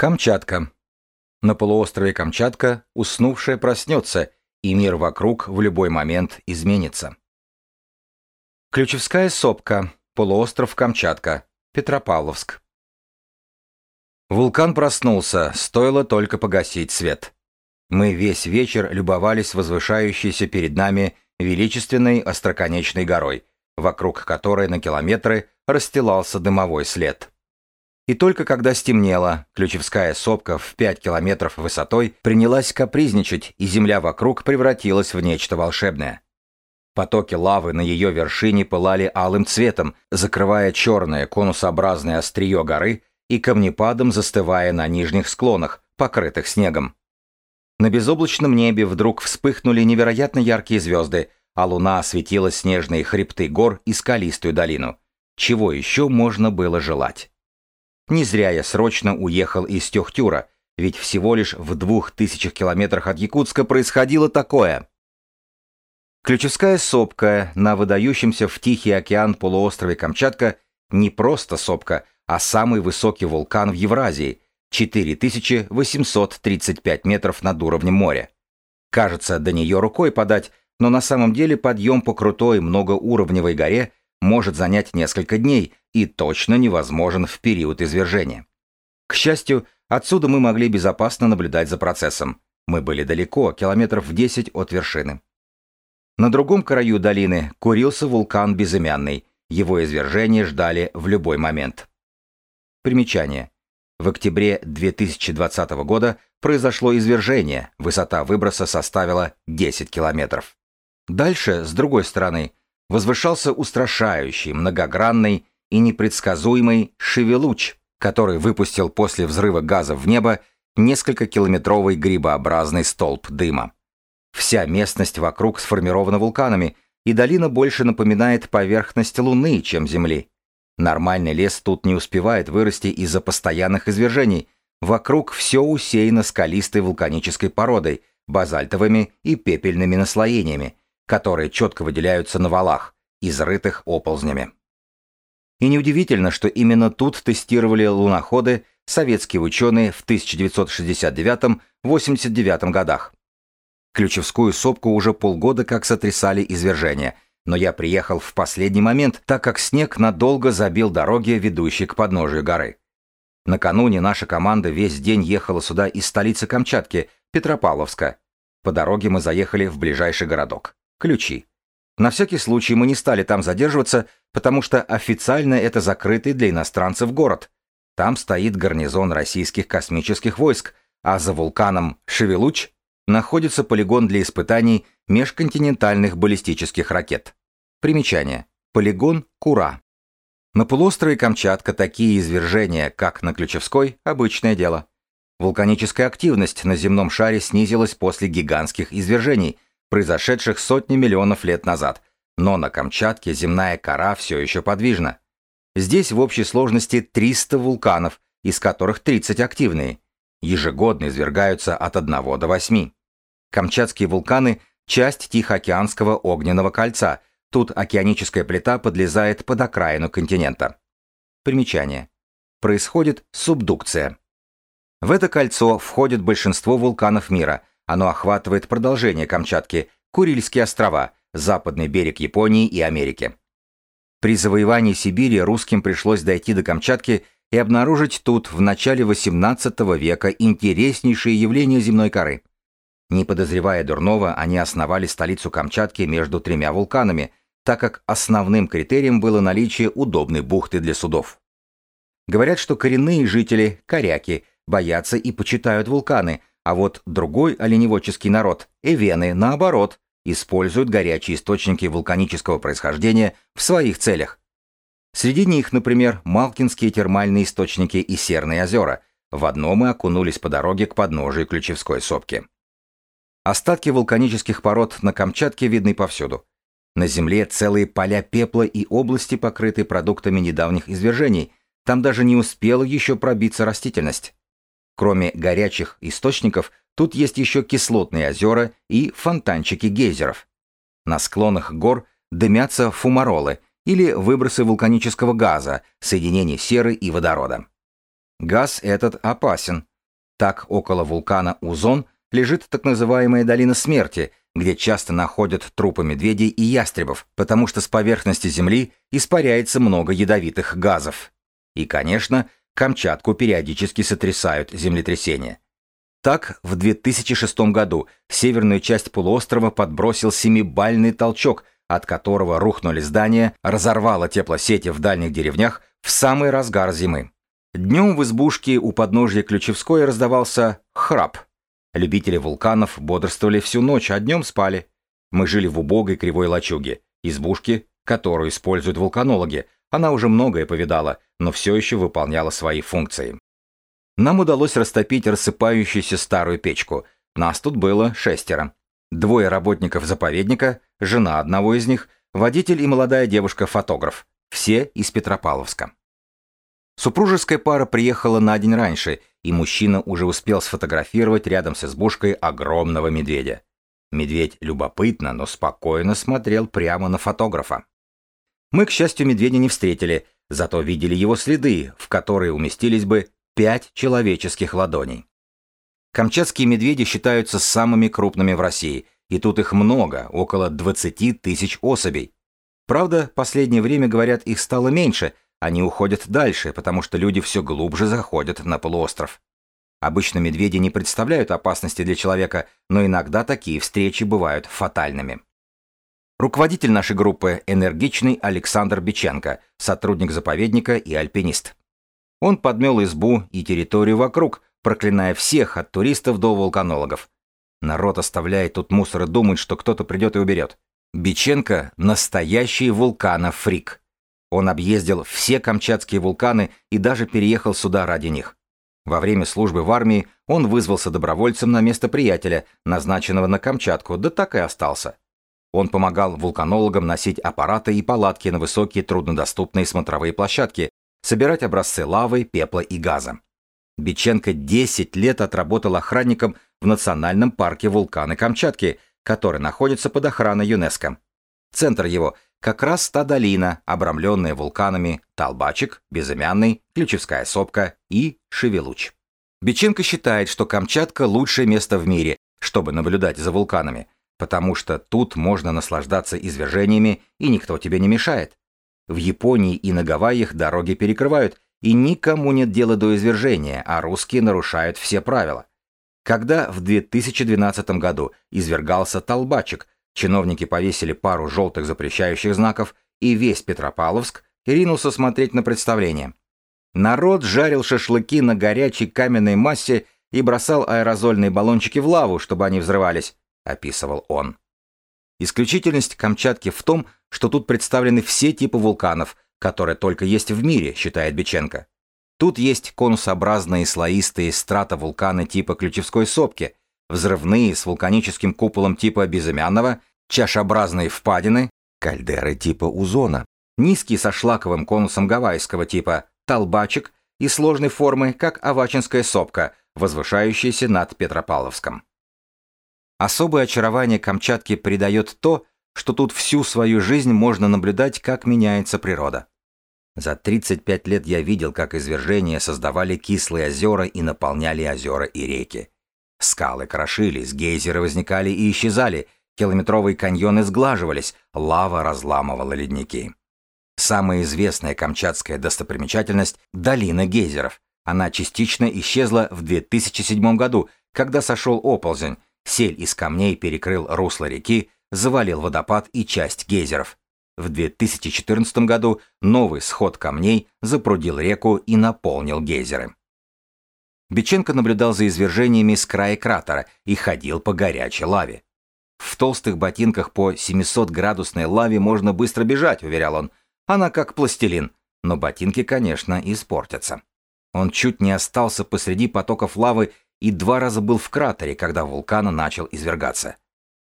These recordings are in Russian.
Камчатка. На полуострове Камчатка уснувшая проснется, и мир вокруг в любой момент изменится. Ключевская сопка, полуостров Камчатка, Петропавловск. Вулкан проснулся, стоило только погасить свет. Мы весь вечер любовались возвышающейся перед нами величественной остроконечной горой, вокруг которой на километры расстилался дымовой след. И только когда стемнело, Ключевская сопка в 5 километров высотой принялась капризничать, и земля вокруг превратилась в нечто волшебное. Потоки лавы на ее вершине пылали алым цветом, закрывая черное конусообразное острие горы и камнепадом застывая на нижних склонах, покрытых снегом. На безоблачном небе вдруг вспыхнули невероятно яркие звезды, а луна осветила снежные хребты гор и скалистую долину. Чего еще можно было желать? Не зря я срочно уехал из Техтюра, ведь всего лишь в двух тысячах километрах от Якутска происходило такое. Ключевская сопка на выдающемся в Тихий океан полуострове Камчатка не просто сопка, а самый высокий вулкан в Евразии – 4835 метров над уровнем моря. Кажется, до нее рукой подать, но на самом деле подъем по крутой многоуровневой горе может занять несколько дней и точно невозможен в период извержения. К счастью, отсюда мы могли безопасно наблюдать за процессом. Мы были далеко, километров в 10 от вершины. На другом краю долины курился вулкан Безымянный. Его извержение ждали в любой момент. Примечание. В октябре 2020 года произошло извержение, высота выброса составила 10 километров. Дальше, с другой стороны, возвышался устрашающий, многогранный и непредсказуемый Шевелуч, который выпустил после взрыва газа в небо несколько километровый грибообразный столб дыма. Вся местность вокруг сформирована вулканами, и долина больше напоминает поверхность Луны, чем Земли. Нормальный лес тут не успевает вырасти из-за постоянных извержений. Вокруг все усеяно скалистой вулканической породой, базальтовыми и пепельными наслоениями, которые четко выделяются на валах, изрытых оползнями. И неудивительно, что именно тут тестировали луноходы советские ученые в 1969-89 годах. Ключевскую сопку уже полгода как сотрясали извержения, но я приехал в последний момент, так как снег надолго забил дороги, ведущие к подножию горы. Накануне наша команда весь день ехала сюда из столицы Камчатки, Петропавловска. По дороге мы заехали в ближайший городок ключи. На всякий случай мы не стали там задерживаться, потому что официально это закрытый для иностранцев город. Там стоит гарнизон российских космических войск, а за вулканом Шевелуч находится полигон для испытаний межконтинентальных баллистических ракет. Примечание. Полигон Кура. На полуострове Камчатка такие извержения, как на Ключевской, обычное дело. Вулканическая активность на земном шаре снизилась после гигантских извержений – произошедших сотни миллионов лет назад, но на Камчатке земная кора все еще подвижна. Здесь в общей сложности 300 вулканов, из которых 30 активные. Ежегодно извергаются от 1 до 8. Камчатские вулканы – часть Тихоокеанского огненного кольца, тут океаническая плита подлезает под окраину континента. Примечание. Происходит субдукция. В это кольцо входит большинство вулканов мира, оно охватывает продолжение Камчатки, Курильские острова, западный берег Японии и Америки. При завоевании Сибири русским пришлось дойти до Камчатки и обнаружить тут в начале XVIII века интереснейшие явления земной коры. Не подозревая дурного, они основали столицу Камчатки между тремя вулканами, так как основным критерием было наличие удобной бухты для судов. Говорят, что коренные жители, коряки, боятся и почитают вулканы, а вот другой оленеводческий народ, эвены, наоборот, используют горячие источники вулканического происхождения в своих целях. Среди них, например, Малкинские термальные источники и Серные озера. В одном мы окунулись по дороге к подножию Ключевской сопки. Остатки вулканических пород на Камчатке видны повсюду. На Земле целые поля пепла и области, покрытые продуктами недавних извержений. Там даже не успела еще пробиться растительность. Кроме горячих источников, тут есть еще кислотные озера и фонтанчики гейзеров. На склонах гор дымятся фумаролы или выбросы вулканического газа, соединения серы и водорода. Газ этот опасен. Так около вулкана Узон лежит так называемая долина смерти, где часто находят трупы медведей и ястребов, потому что с поверхности Земли испаряется много ядовитых газов. И, конечно, Камчатку периодически сотрясают землетрясения. Так, в 2006 году северную часть полуострова подбросил семибальный толчок, от которого рухнули здания, разорвало теплосети в дальних деревнях в самый разгар зимы. Днем в избушке у подножья Ключевской раздавался храп. Любители вулканов бодрствовали всю ночь, а днем спали. Мы жили в убогой кривой лачуге, избушке, которую используют вулканологи. Она уже многое повидала, но все еще выполняла свои функции. Нам удалось растопить рассыпающуюся старую печку. Нас тут было шестеро. Двое работников заповедника, жена одного из них, водитель и молодая девушка-фотограф. Все из Петропавловска. Супружеская пара приехала на день раньше, и мужчина уже успел сфотографировать рядом с избушкой огромного медведя. Медведь любопытно, но спокойно смотрел прямо на фотографа. Мы, к счастью, медведя не встретили, зато видели его следы, в которые уместились бы пять человеческих ладоней. Камчатские медведи считаются самыми крупными в России, и тут их много, около 20 тысяч особей. Правда, последнее время, говорят, их стало меньше – они уходят дальше, потому что люди все глубже заходят на полуостров. Обычно медведи не представляют опасности для человека, но иногда такие встречи бывают фатальными. Руководитель нашей группы – энергичный Александр Биченко, сотрудник заповедника и альпинист. Он подмел избу и территорию вокруг, проклиная всех от туристов до вулканологов. Народ оставляет тут мусор и думает, что кто-то придет и уберет. Биченко – настоящий вулканофрик. Он объездил все камчатские вулканы и даже переехал сюда ради них. Во время службы в армии он вызвался добровольцем на место приятеля, назначенного на Камчатку, да так и остался. Он помогал вулканологам носить аппараты и палатки на высокие труднодоступные смотровые площадки, собирать образцы лавы, пепла и газа. Биченко 10 лет отработал охранником в Национальном парке вулканы Камчатки, который находится под охраной ЮНЕСКО. Центр его – как раз та долина, обрамленная вулканами Талбачик, Безымянный, Ключевская сопка и Шевелуч. Биченко считает, что Камчатка – лучшее место в мире, чтобы наблюдать за вулканами, потому что тут можно наслаждаться извержениями, и никто тебе не мешает. В Японии и на Гавайях дороги перекрывают, и никому нет дела до извержения, а русские нарушают все правила. Когда в 2012 году извергался Талбачик – Чиновники повесили пару желтых запрещающих знаков, и весь Петропавловск ринулся смотреть на представление. Народ жарил шашлыки на горячей каменной массе и бросал аэрозольные баллончики в лаву, чтобы они взрывались, описывал он. Исключительность Камчатки в том, что тут представлены все типы вулканов, которые только есть в мире, считает Биченко. Тут есть конусообразные слоистые стратовулканы типа Ключевской сопки, взрывные с вулканическим куполом типа Безымянного чашеобразные впадины, кальдеры типа Узона, низкие со шлаковым конусом гавайского типа Толбачик и сложной формы, как Авачинская сопка, возвышающаяся над Петропавловском. Особое очарование Камчатки придает то, что тут всю свою жизнь можно наблюдать, как меняется природа. За 35 лет я видел, как извержения создавали кислые озера и наполняли озера и реки. Скалы крошились, гейзеры возникали и исчезали, Километровые каньоны сглаживались, лава разламывала ледники. Самая известная камчатская достопримечательность – долина гейзеров. Она частично исчезла в 2007 году, когда сошел оползень, сель из камней перекрыл русло реки, завалил водопад и часть гейзеров. В 2014 году новый сход камней запрудил реку и наполнил гейзеры. Биченко наблюдал за извержениями с края кратера и ходил по горячей лаве. В толстых ботинках по 700-градусной лаве можно быстро бежать, уверял он. Она как пластилин, но ботинки, конечно, испортятся. Он чуть не остался посреди потоков лавы и два раза был в кратере, когда вулкан начал извергаться.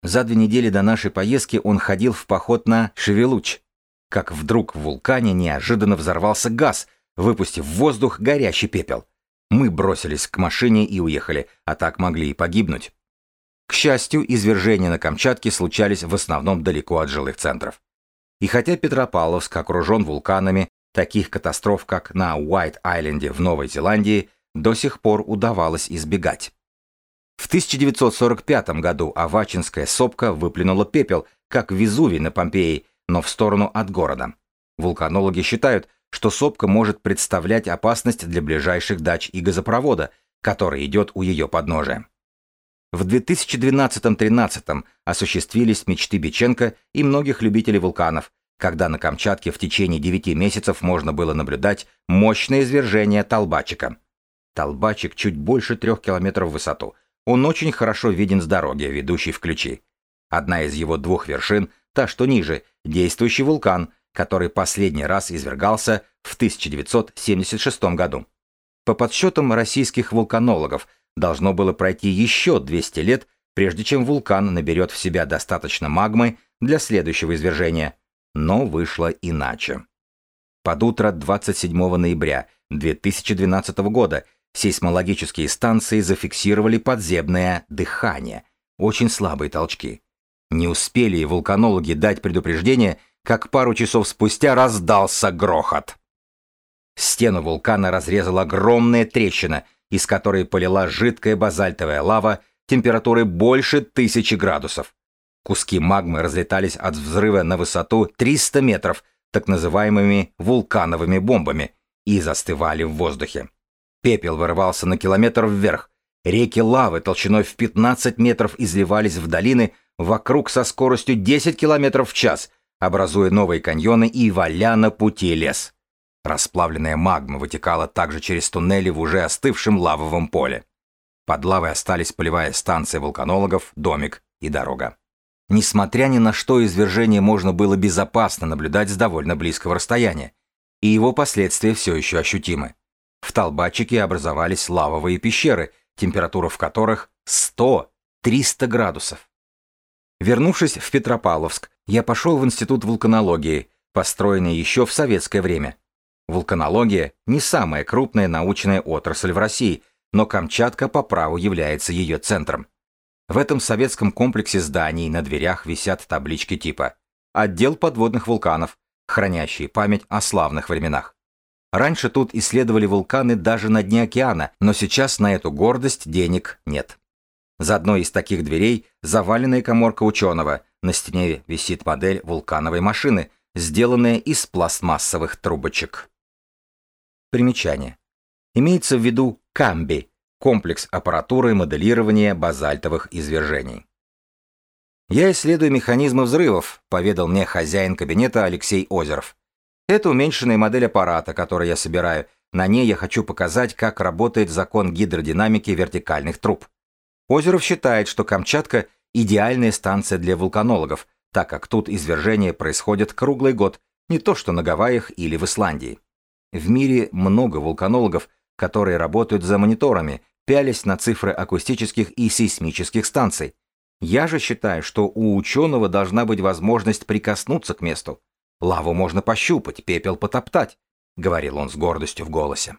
За две недели до нашей поездки он ходил в поход на Шевелуч. Как вдруг в вулкане неожиданно взорвался газ, выпустив в воздух горящий пепел. Мы бросились к машине и уехали, а так могли и погибнуть. К счастью, извержения на Камчатке случались в основном далеко от жилых центров. И хотя Петропавловск окружен вулканами, таких катастроф, как на Уайт-Айленде в Новой Зеландии, до сих пор удавалось избегать. В 1945 году Авачинская сопка выплюнула пепел, как Везувий на Помпеи, но в сторону от города. Вулканологи считают, что сопка может представлять опасность для ближайших дач и газопровода, который идет у ее подножия. В 2012-13 осуществились мечты Биченко и многих любителей вулканов, когда на Камчатке в течение 9 месяцев можно было наблюдать мощное извержение Толбачика. Толбачик чуть больше трех километров в высоту. Он очень хорошо виден с дороги, ведущей в ключи. Одна из его двух вершин, та, что ниже, действующий вулкан, который последний раз извергался в 1976 году. По подсчетам российских вулканологов, должно было пройти еще 200 лет, прежде чем вулкан наберет в себя достаточно магмы для следующего извержения. Но вышло иначе. Под утро 27 ноября 2012 года сейсмологические станции зафиксировали подземное дыхание, очень слабые толчки. Не успели вулканологи дать предупреждение, как пару часов спустя раздался грохот. Стену вулкана разрезала огромная трещина, из которой полила жидкая базальтовая лава температурой больше тысячи градусов. Куски магмы разлетались от взрыва на высоту 300 метров, так называемыми вулкановыми бомбами, и застывали в воздухе. Пепел вырывался на километр вверх. Реки лавы толщиной в 15 метров изливались в долины вокруг со скоростью 10 километров в час, образуя новые каньоны и валя на пути лес. Расплавленная магма вытекала также через туннели в уже остывшем лавовом поле. Под лавой остались полевая станция вулканологов, домик и дорога. Несмотря ни на что, извержение можно было безопасно наблюдать с довольно близкого расстояния, и его последствия все еще ощутимы. В Толбачике образовались лавовые пещеры, температура в которых 100-300 градусов. Вернувшись в Петропавловск, я пошел в Институт вулканологии, построенный еще в советское время. Вулканология – не самая крупная научная отрасль в России, но Камчатка по праву является ее центром. В этом советском комплексе зданий на дверях висят таблички типа «Отдел подводных вулканов», хранящие память о славных временах. Раньше тут исследовали вулканы даже на дне океана, но сейчас на эту гордость денег нет. За одной из таких дверей заваленная коморка ученого, на стене висит модель вулкановой машины, сделанная из пластмассовых трубочек. Примечание. Имеется в виду КАМБИ – комплекс аппаратуры моделирования базальтовых извержений. «Я исследую механизмы взрывов», – поведал мне хозяин кабинета Алексей Озеров. Это уменьшенная модель аппарата, который я собираю. На ней я хочу показать, как работает закон гидродинамики вертикальных труб. Озеров считает, что Камчатка – идеальная станция для вулканологов, так как тут извержения происходят круглый год, не то что на Гавайях или в Исландии. В мире много вулканологов, которые работают за мониторами, пялись на цифры акустических и сейсмических станций. Я же считаю, что у ученого должна быть возможность прикоснуться к месту. Лаву можно пощупать, пепел потоптать, говорил он с гордостью в голосе.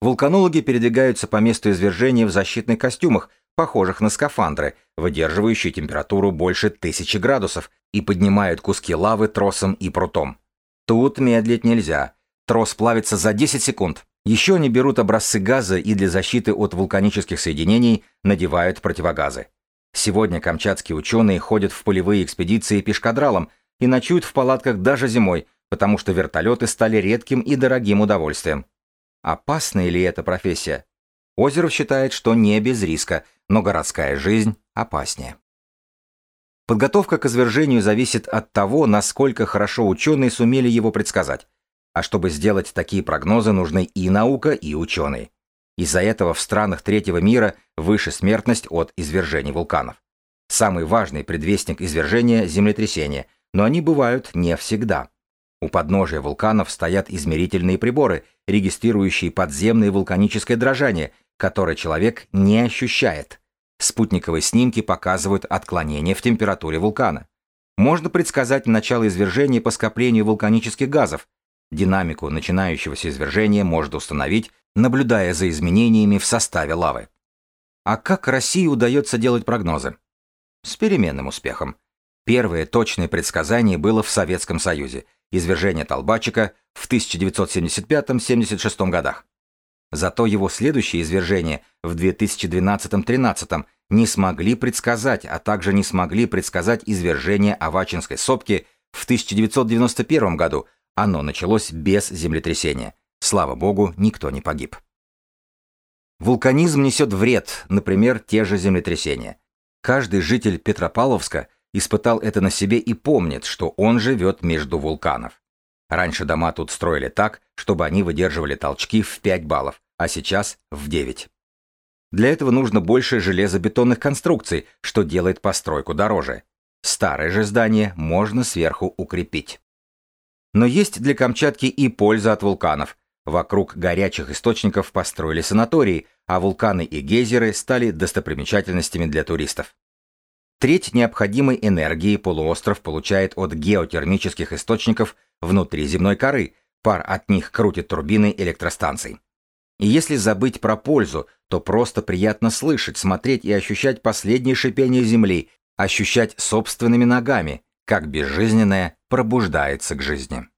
Вулканологи передвигаются по месту извержения в защитных костюмах, похожих на скафандры, выдерживающие температуру больше тысячи градусов, и поднимают куски лавы тросом и прутом. Тут медлить нельзя. Трос плавится за 10 секунд. Еще они берут образцы газа и для защиты от вулканических соединений надевают противогазы. Сегодня камчатские ученые ходят в полевые экспедиции пешкадралом, и ночуют в палатках даже зимой, потому что вертолеты стали редким и дорогим удовольствием. Опасна ли эта профессия? Озеров считает, что не без риска, но городская жизнь опаснее. Подготовка к извержению зависит от того, насколько хорошо ученые сумели его предсказать. А чтобы сделать такие прогнозы, нужны и наука, и ученые. Из-за этого в странах третьего мира выше смертность от извержений вулканов. Самый важный предвестник извержения – землетрясение, но они бывают не всегда. У подножия вулканов стоят измерительные приборы, регистрирующие подземное вулканическое дрожание, которое человек не ощущает. Спутниковые снимки показывают отклонение в температуре вулкана. Можно предсказать начало извержения по скоплению вулканических газов. Динамику начинающегося извержения можно установить, наблюдая за изменениями в составе лавы. А как России удается делать прогнозы? С переменным успехом. Первое точное предсказание было в Советском Союзе – извержение Толбачика в 1975-76 годах. Зато его следующие извержения в 2012-13 не смогли предсказать, а также не смогли предсказать извержение Авачинской сопки в 1991 году. Оно началось без землетрясения. Слава богу, никто не погиб. Вулканизм несет вред, например, те же землетрясения. Каждый житель Петропавловска испытал это на себе и помнит, что он живет между вулканов. Раньше дома тут строили так, чтобы они выдерживали толчки в 5 баллов, а сейчас в 9. Для этого нужно больше железобетонных конструкций, что делает постройку дороже. Старое же здание можно сверху укрепить. Но есть для Камчатки и польза от вулканов. Вокруг горячих источников построили санатории, а вулканы и гейзеры стали достопримечательностями для туристов. Треть необходимой энергии полуостров получает от геотермических источников внутри земной коры, пар от них крутит турбины электростанций. И если забыть про пользу, то просто приятно слышать, смотреть и ощущать последнее шипение Земли, ощущать собственными ногами, как безжизненное пробуждается к жизни.